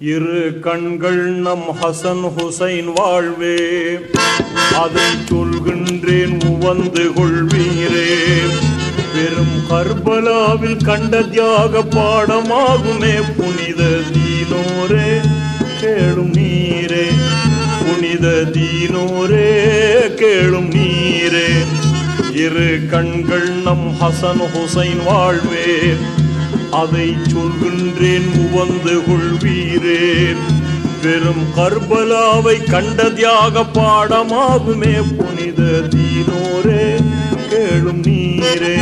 இரு கண்கள் நம் ஹசன் ஹுசைன் வாழ்வே. அதை சொல்கின்றேன் உவந்து கொள்வீரே. பெரும் கர்பலாவில் கண்ட தியாக பாடமாகுமே. புனித தீனோரே கேளும் நீரே. புனித தீனோரே கேளும் நீரே. இரு கண்கள் நம் ஹசன் ஹுசைன் வாழ்வே. அதை சொல்கின்றேன் உவந்து கொள்வீர். வெறும் கர்பலாவை கண்ட தியாக பாடமாகுமே புனித தீனோரே கேளும் நீரே.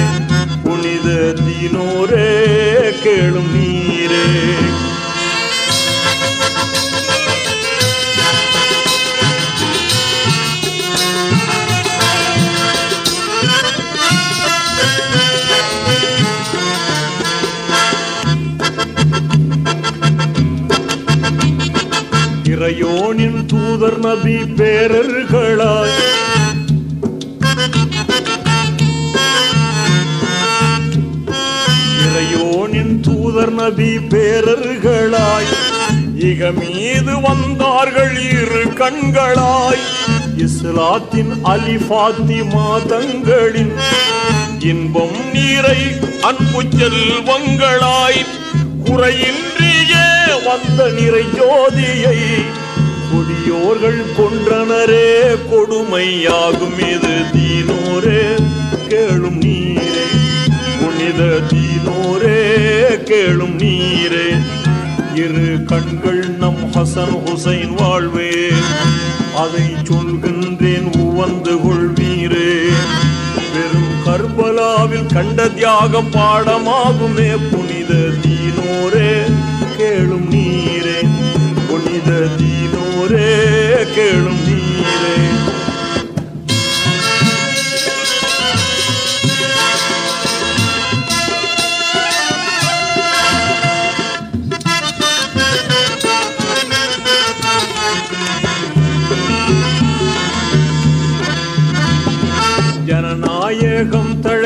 புனித தீனோரே கேளும் நீரே. இறையோனின் தூதர் நபி பேரர்களாய். இறையோனின் தூதர் நபி பேரர்களாய். இக மீது வந்தார்கள் இரு கண்களாய். இஸ்லாத்தின் அலிபாத்தி மாதங்களின் இன்பம் நீரை அன்பு செல்வங்களாய். குறையின் வந்த நிறை ஜோதியை கொடியோர்கள் கொன்றனரே கொடுமையாகும் இது தீனோரே கேளும் நீரே. புனித தீனோரே கேளும் நீரே. இரு கண்கள் நம் ஹசன் ஹுசைன் வாழ்வே. அதை சொல்கின்றேன் உவந்து கொள்வீரே. வெறும் கர்பலாவில் கண்ட தியாக பாடமாகுமே புனித தீனோரே.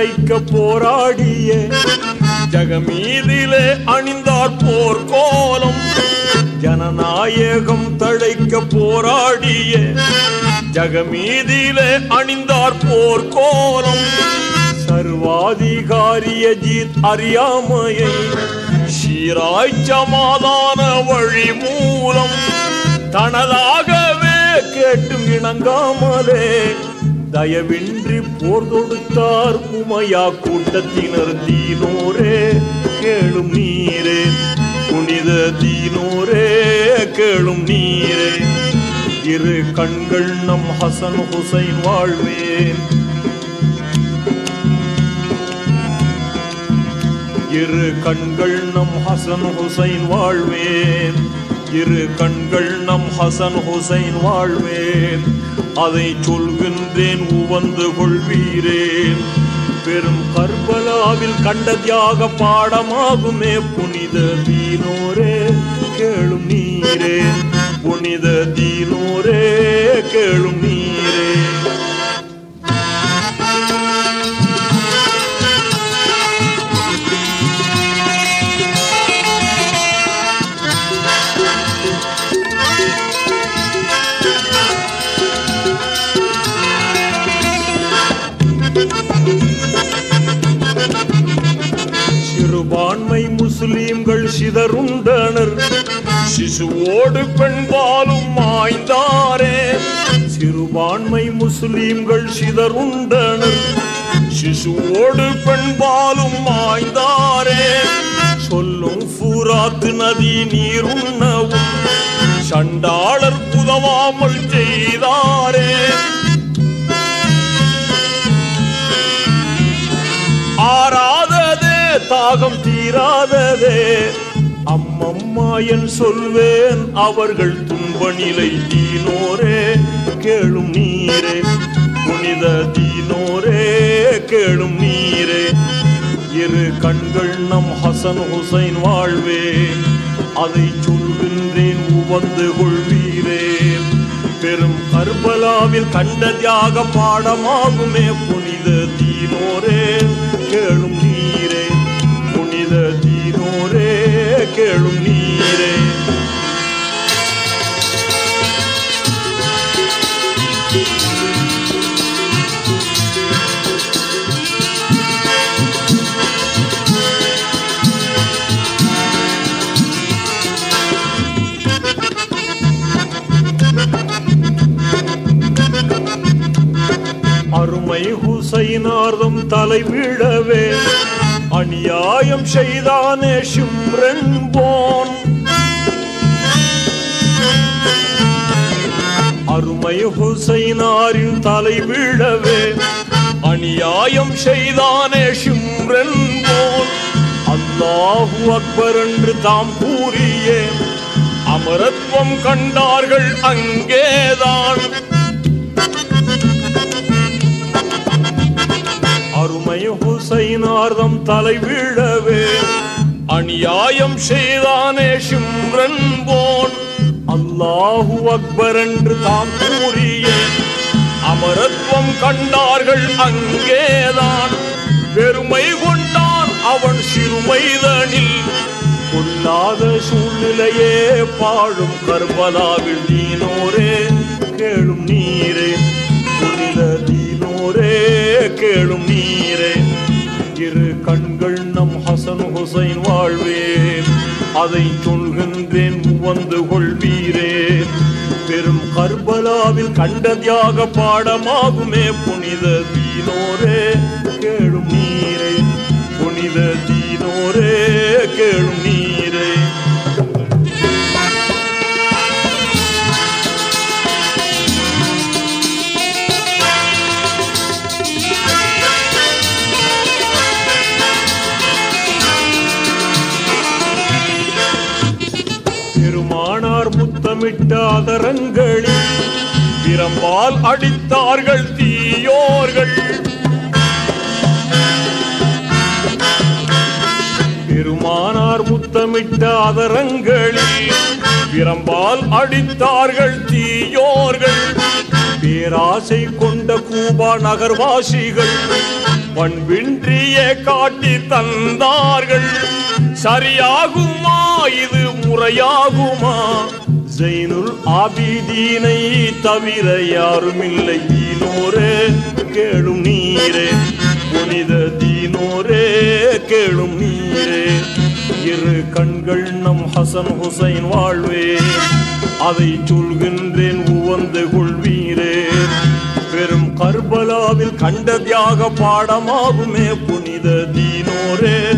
ஜனநாயகம் போராடிய. ஜகமீதிலே அணிந்தார் போர் கோலம். ஜனநாயகம் தழைக்க போராடிய. ஜகமீதிலே அணிந்தார் போர் கோலம். சர்வாதிகாரிய ஜீத் அறியாமையை சீராய் சமாதான வழி மூலம். தனதாகவே கேட்டும் இணங்காமலே தயவின்றி போர் தொடுத்தார் உமையா கூட்டத்தினர் தீனோரே கேளும் நீரே. புனித தீனோரே கேளும் நீரே. இரு கண்கள் நம் ஹசன் ஹுசைன் வாழ்வேன். இரு கண்கள் நம் ஹசன் ஹுசைன் வாழ்வேன். இரு கண்கள் நம் ஹசன் ஹுசைன் வாழ்வேன். அதை சொல்கின்றேன் உவந்து கொள்வீரேன். பெரும் கர்பலாவில் கண்ட தியாக பாடமாகுமே புனித தீனோரே கேளும் நீரே. புனித தீனோரே கேளும் நீரே. சிதறுண்டனர் சிசுவோடு பெண்பாலும் மாய்ந்தாரே. சிறுபான்மை முஸ்லீம்கள் சிதறுண்டனர். சிசுவோடு பெண்பாலும் மாய்ந்தாரே. சொல்லும் பூராத்து நதி நீருண்ணவும். சண்டாளர் புதவாமல் செய்தாரே. ஆறாததே தாகம் தீராததே. அம்மா என் சொல்வேன் அவர்கள் துன்ப நிலை தீனோரே கேளும் நீரே. புனித தீனோரே கேளும் நீரே. இரு கண்கள் நம் ஹசன் ஹுசைன் வாழ்வே அதை சொல்கின்றேன் உவந்து கொள்வீரே. பெரும் கர்பலாவில் கண்ட தியாக பாடமாகுமே புனித தீனோரே கேளும் நீரே. புனித கேளிரோரே கேளும் நீரே. அருமை ஹுசைனார்தம் தலை விழவே. அநியாயம் செய்தானே ஷிம்ரன் போன் அருமை ஹுசைனாரின் தலை விழவே அநியாயம் செய்தானே ஷிம்ரன் போன் அல்லாஹு அக்பர் என்று தாம் கூறியே அமரத்துவம் கண்டார்கள் அங்கேதான். அருமை ஹுசைனார்தம் தலை விழவே அநியாயம் செய்தானே சிம்ரன் போன். அல்லாஹு அக்பர் என்று தாம் கூறிய அமரத்துவம் கண்டார்கள் அங்கேதான். பெருமை கொண்டான் அவன் சிறுமைதனில். கொள்ளாத சூழ்நிலையே பாழும் கர்பலாவில் நீனோரே. கேளும் நீரே. கேளும் நீரே. இரு கண்கள் நம் ஹசன் ஹுசைன் வாழ்வேன் அதை சொல்கின்றேன் வந்து கொள்வீரே. பெரும் கர்பலாவில் கண்ட தியாக பாடமாகுமே புனித தீனோரே. கேளும் நீ பெருமானார் அதரங்களில் பிரம்பால் அடித்தார்கள் தீயோர்கள். பெருமானார் முத்தமிட்ட அதரங்களில் பிரம்பால் அடித்தார்கள் தீயோர்கள். பேராசை கொண்ட கூபா நகர்வாசிகள் பண்பின்றியே காட்டி தந்தார்கள். சரியாகுமா இது முறையாகுமா? ஜெயினுல் ஆபிதீனை தவிர யாரும் இல்லை தீனோரே கேளும் நீரே. புனித தீனோரே கேளும் நீரே. இரு கண்கள் நம் ஹசன் ஹுசைன் வாழ்வே. அதை சொல்கின்றேன் உவந்து கொள்வீரே. பெரும் கர்பலாவில் கண்ட தியாக பாடமாகுமே புனித தீனோரே.